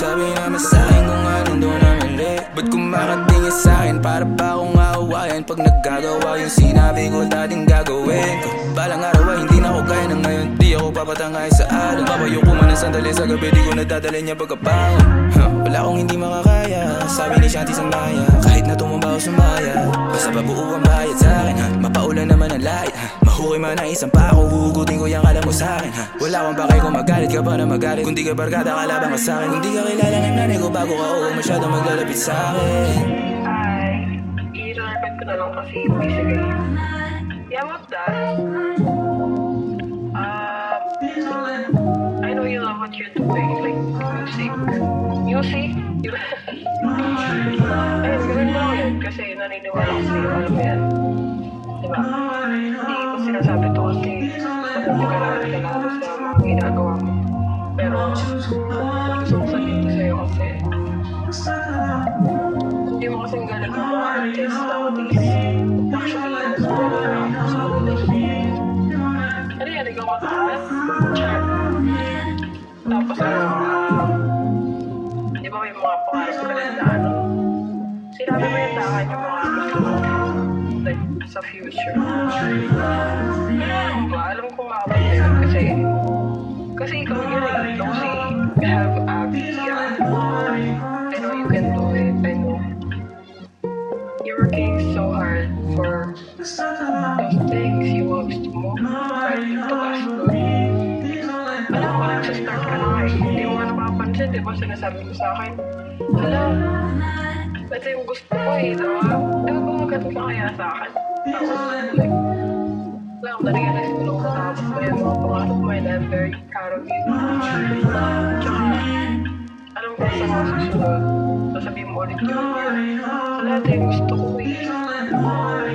Pakisabi naman sa'kin kung anong doon na mali Ba't kumakatingin sa'kin para ba akong aawayan Pag naggagawa yung sinabi ko dating gagawin? Balang araw ay hindi ako papatangay sa araw Papayo ko man ng sandali sa gabi Di ko nadadala niya pagkabangon huh. Wala akong hindi makakaya Sabi ni Shanti sa maya Kahit na tumumba o sumaya Basta pabuo ang bayad sa'kin ha? Mapaulan naman ang light ha? Man ang isang pako Huhugutin ko yung kala mo sa'kin ha? Wala akong pakay kung magalit ka pa na magalit Kung di ka barkada kalaban ka sa'kin Kung di ka kilala ng nanay ko bago ka oo Masyadong maglalapit sa'kin Hi. I-record ko na lang kasi basically. Yeah, what's that? You love what you're doing, like music. Music? Ayun, gawin mo yun kasi naniniwala ko sa'yo, alam yan. Diba? Hindi ko sinasabi to kasi alam ko kailangan kailangan sa mga ginagawa mo. Pero gusto ko sabihin to sa'yo kasi hindi mo kasing galing ng mga artist nowadays. Actually, mas wala na sa relationship. Ano yan, ikaw mataas? Sa future. Ano ba? Alam ko maabot mo yun kasi, kasi ikaw yun eh. Si have abs yan. I know you can do it. I know. You're working so hard for those things you napapansin, di ba? Sinasabi mo sa akin, hala, ito yung gusto ko eh, di ba? Di ba gumagat ka kaya sa akin? Tapos, like, akong na-realize ko nung natapos mo yung mga pangarap mo and I'm very proud of you. Tsaka, alam ko sa mga susunod, sasabihin mo ulit yun. Wala, ito yung gusto ko eh.